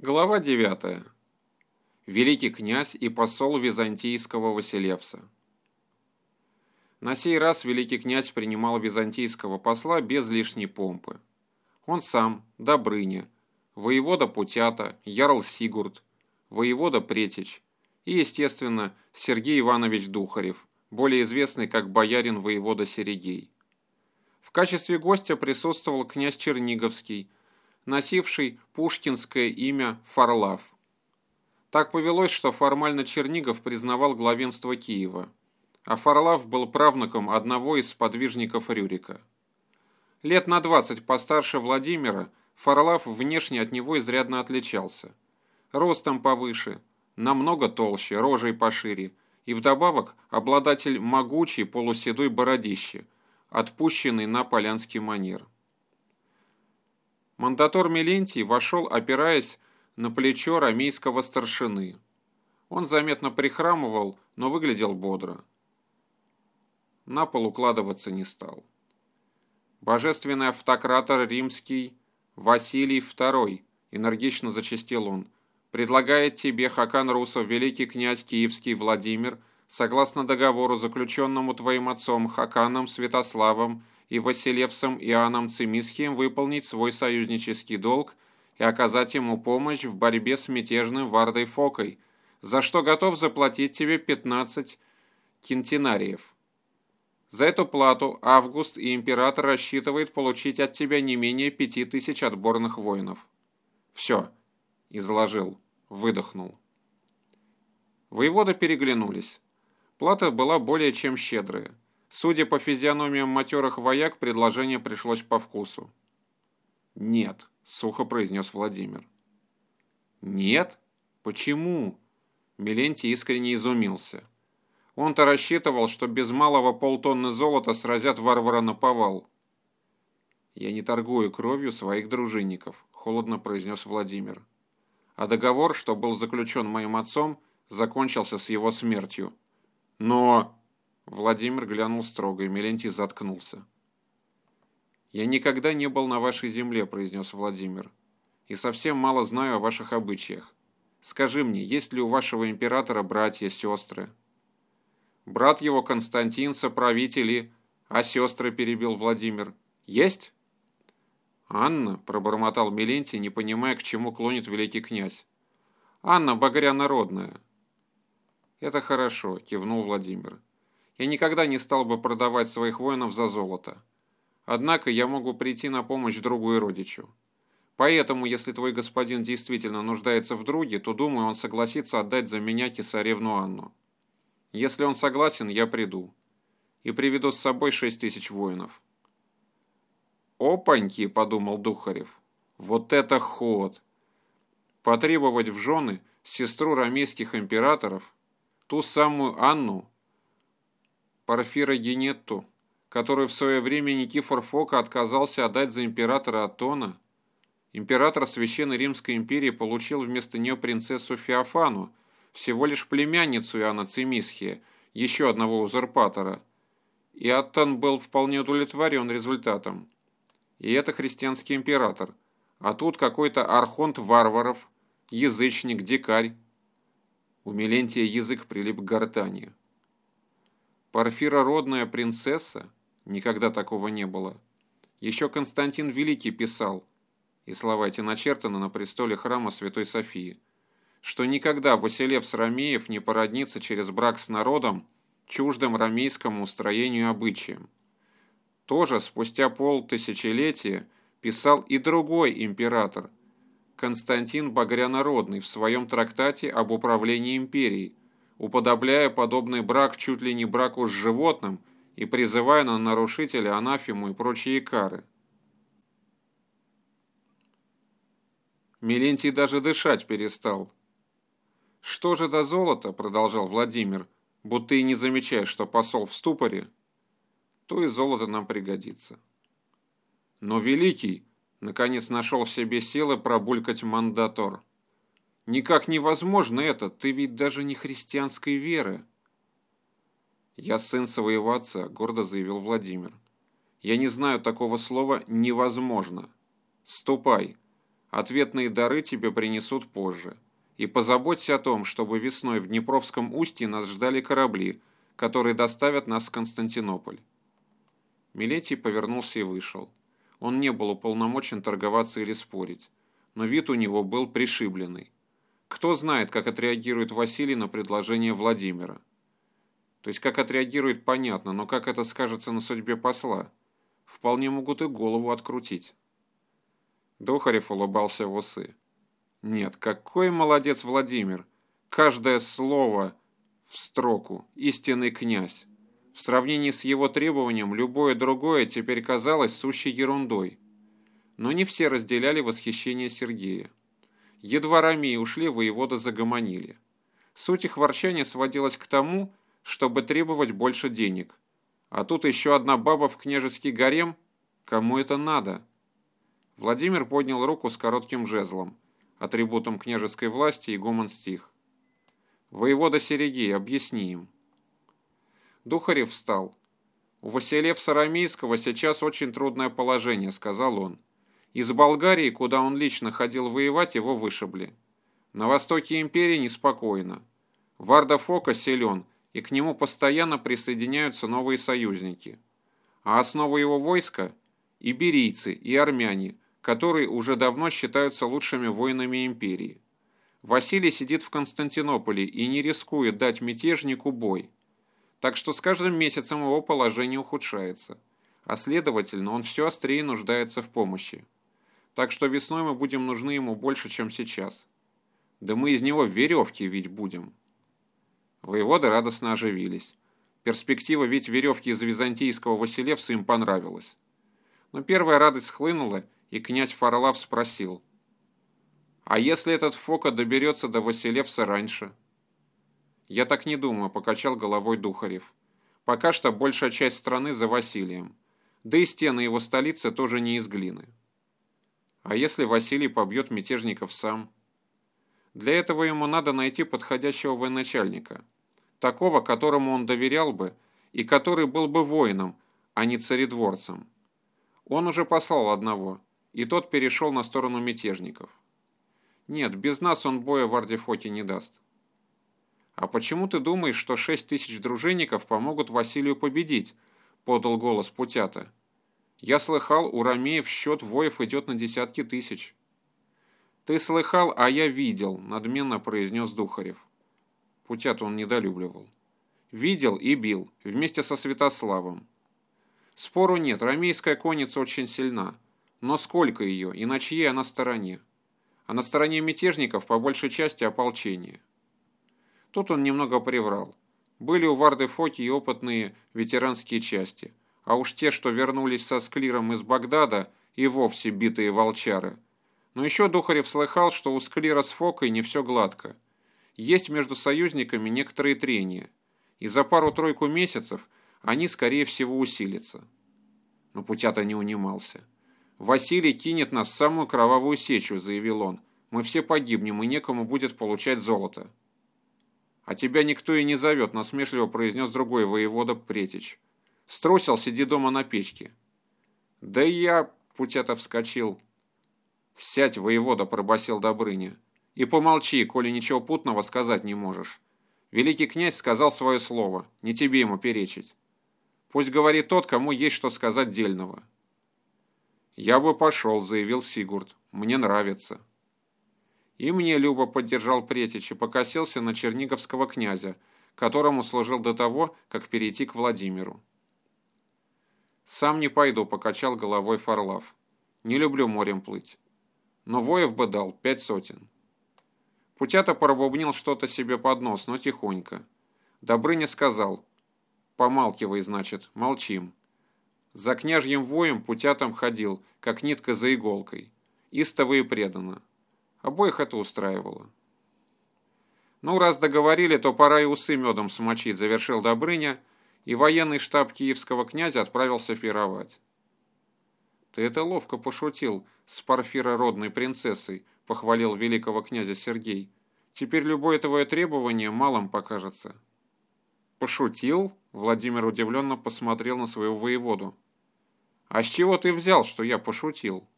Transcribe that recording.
Глава 9. Великий князь и посол византийского Василевса. На сей раз великий князь принимал византийского посла без лишней помпы. Он сам, Добрыня, воевода Путята, Ярл Сигурд, воевода Претич и, естественно, Сергей Иванович Духарев, более известный как боярин воевода Серегей. В качестве гостя присутствовал князь Черниговский – носивший пушкинское имя Фарлав. Так повелось, что формально Чернигов признавал главенство Киева, а Фарлав был правнуком одного из сподвижников Рюрика. Лет на 20 постарше Владимира, Фарлав внешне от него изрядно отличался. Ростом повыше, намного толще, рожей пошире, и вдобавок обладатель могучей полуседой бородищи, отпущенный на полянский манер. Мандатор Мелентий вошел, опираясь на плечо рамейского старшины. Он заметно прихрамывал, но выглядел бодро. На пол укладываться не стал. Божественный автократор римский Василий II, энергично зачастил он, предлагает тебе, Хакан Русов, великий князь киевский Владимир, согласно договору, заключенному твоим отцом Хаканом Святославом и Василевсом Иоанном Цимисхием выполнить свой союзнический долг и оказать ему помощь в борьбе с мятежным Вардой Фокой, за что готов заплатить тебе 15 кентинариев. За эту плату Август и император рассчитывает получить от тебя не менее пяти тысяч отборных воинов. Все, изложил, выдохнул. Воеводы переглянулись. Плата была более чем щедрая. Судя по физиономиям матерых вояк, предложение пришлось по вкусу. «Нет», — сухо произнес Владимир. «Нет? Почему?» Милентий искренне изумился. Он-то рассчитывал, что без малого полтонны золота сразят варвара на повал. «Я не торгую кровью своих дружинников», — холодно произнес Владимир. «А договор, что был заключен моим отцом, закончился с его смертью». «Но...» Владимир глянул строго, и Мелентий заткнулся. «Я никогда не был на вашей земле», – произнес Владимир, – «и совсем мало знаю о ваших обычаях. Скажи мне, есть ли у вашего императора братья, сестры?» «Брат его Константин, соправитель «А сестры?» – перебил Владимир. «Есть?» «Анна», – пробормотал Мелентий, не понимая, к чему клонит великий князь. «Анна Багря народная». «Это хорошо», – кивнул Владимир я никогда не стал бы продавать своих воинов за золото. Однако я могу прийти на помощь другу и родичу. Поэтому, если твой господин действительно нуждается в друге, то, думаю, он согласится отдать за меня кесаревну Анну. Если он согласен, я приду. И приведу с собой шесть тысяч воинов. «Опаньки!» – подумал Духарев. «Вот это ход!» Потребовать в жены сестру рамейских императоров, ту самую Анну, Порфира Генетту, которую в свое время Никифор Фока отказался отдать за императора Атона, император Священной Римской империи получил вместо нее принцессу Феофану, всего лишь племянницу Иоанна Цимисхия, еще одного узурпатора. И Аттон был вполне удовлетворен результатом. И это христианский император. А тут какой-то архонт варваров, язычник, дикарь. У Мелентия язык прилип к гортани. Порфирородная принцесса? Никогда такого не было. Еще Константин Великий писал, и слова эти начертаны на престоле храма Святой Софии, что никогда Василев Ромеев не породнится через брак с народом, чуждым ромейскому устроению и обычаям. Тоже спустя полтысячелетия писал и другой император, Константин Багрянородный в своем трактате об управлении империей, уподобляя подобный брак чуть ли не браку с животным и призывая на нарушителя анафему и прочие кары. Милентий даже дышать перестал. «Что же до золота?» – продолжал Владимир, будто и не замечая, что посол в ступоре, то и золото нам пригодится. Но Великий, наконец, нашел в себе силы пробулькать мандатор – Никак невозможно это, ты ведь даже не христианской веры. Я сын своего отца, гордо заявил Владимир. Я не знаю такого слова «невозможно». Ступай. Ответные дары тебе принесут позже. И позаботься о том, чтобы весной в Днепровском устье нас ждали корабли, которые доставят нас в Константинополь. Милетий повернулся и вышел. Он не был уполномочен торговаться или спорить, но вид у него был пришибленный. Кто знает, как отреагирует Василий на предложение Владимира. То есть, как отреагирует, понятно, но как это скажется на судьбе посла? Вполне могут и голову открутить. Дохарев улыбался в усы. Нет, какой молодец Владимир! Каждое слово в строку, истинный князь. В сравнении с его требованием, любое другое теперь казалось сущей ерундой. Но не все разделяли восхищение Сергея. Едва Рамии ушли, воевода загомонили. Суть их ворчания сводилась к тому, чтобы требовать больше денег. А тут еще одна баба в княжеский гарем? Кому это надо? Владимир поднял руку с коротким жезлом, атрибутом княжеской власти, и гомон стих. «Воевода Серегей, объясни им». Духарев встал. «У Василевса Рамейского сейчас очень трудное положение», — сказал он. «Из Болгарии, куда он лично ходил воевать, его вышибли. На востоке империи неспокойно. Варда Фока силен, и к нему постоянно присоединяются новые союзники. А основа его войска – иберийцы и армяне, которые уже давно считаются лучшими воинами империи. Василий сидит в Константинополе и не рискует дать мятежнику бой. Так что с каждым месяцем его положение ухудшается, а следовательно он все острее нуждается в помощи. Так что весной мы будем нужны ему больше, чем сейчас. Да мы из него веревки ведь будем. Воеводы радостно оживились. Перспектива ведь веревки из византийского Василевса им понравилась. Но первая радость схлынула, и князь Фарлав спросил. «А если этот Фока доберется до Василевса раньше?» «Я так не думаю», – покачал головой Духарев. «Пока что большая часть страны за Василием. Да и стены его столицы тоже не из глины». «А если Василий побьет мятежников сам?» Для этого ему надо найти подходящего военачальника, такого, которому он доверял бы, и который был бы воином, а не царедворцем. Он уже послал одного, и тот перешел на сторону мятежников. Нет, без нас он боя в Ардефоте не даст. «А почему ты думаешь, что шесть тысяч дружинников помогут Василию победить?» – подал голос Путята. «Я слыхал, у Ромеев счет воев идет на десятки тысяч». «Ты слыхал, а я видел», – надменно произнес Духарев. Путят он недолюбливал. «Видел и бил, вместе со Святославом. Спору нет, ромейская конница очень сильна. Но сколько ее и на чьей она стороне? А на стороне мятежников по большей части ополчение. Тут он немного приврал. Были у Варды Фоки и опытные ветеранские части, а уж те, что вернулись со Склиром из Багдада, и вовсе битые волчары. Но еще Духарев слыхал, что у Склира с Фокой не все гладко. Есть между союзниками некоторые трения, и за пару-тройку месяцев они, скорее всего, усилятся. Но Путята не унимался. «Василий кинет нас в самую кровавую сечу», — заявил он. «Мы все погибнем, и некому будет получать золото». «А тебя никто и не зовет», – насмешливо произнес другой воевода Претич. «Струсил, сиди дома на печке». «Да я...» – Путята вскочил. «Сядь, воевода», – пробасил Добрыня. «И помолчи, коли ничего путного сказать не можешь. Великий князь сказал свое слово, не тебе ему перечить. Пусть говорит тот, кому есть что сказать дельного». «Я бы пошел», – заявил Сигурд. «Мне нравится». И мне Люба поддержал Претич и покосился на черниговского князя, которому служил до того, как перейти к Владимиру. «Сам не пойду», — покачал головой Фарлав. «Не люблю морем плыть. Но воев бы дал пять сотен». Путята пробубнил что-то себе под нос, но тихонько. Добрыня сказал. «Помалкивай, значит, молчим». За княжьим воем Путятом ходил, как нитка за иголкой. Истово и преданно. Обоих это устраивало. «Ну, раз договорили, то пора и усы медом смочить», – завершил Добрыня, и военный штаб киевского князя отправился пировать. «Ты это ловко пошутил с парфирородной принцессой», – похвалил великого князя Сергей. «Теперь любое твое требование малым покажется». «Пошутил?» – Владимир удивленно посмотрел на своего воеводу. «А с чего ты взял, что я пошутил?»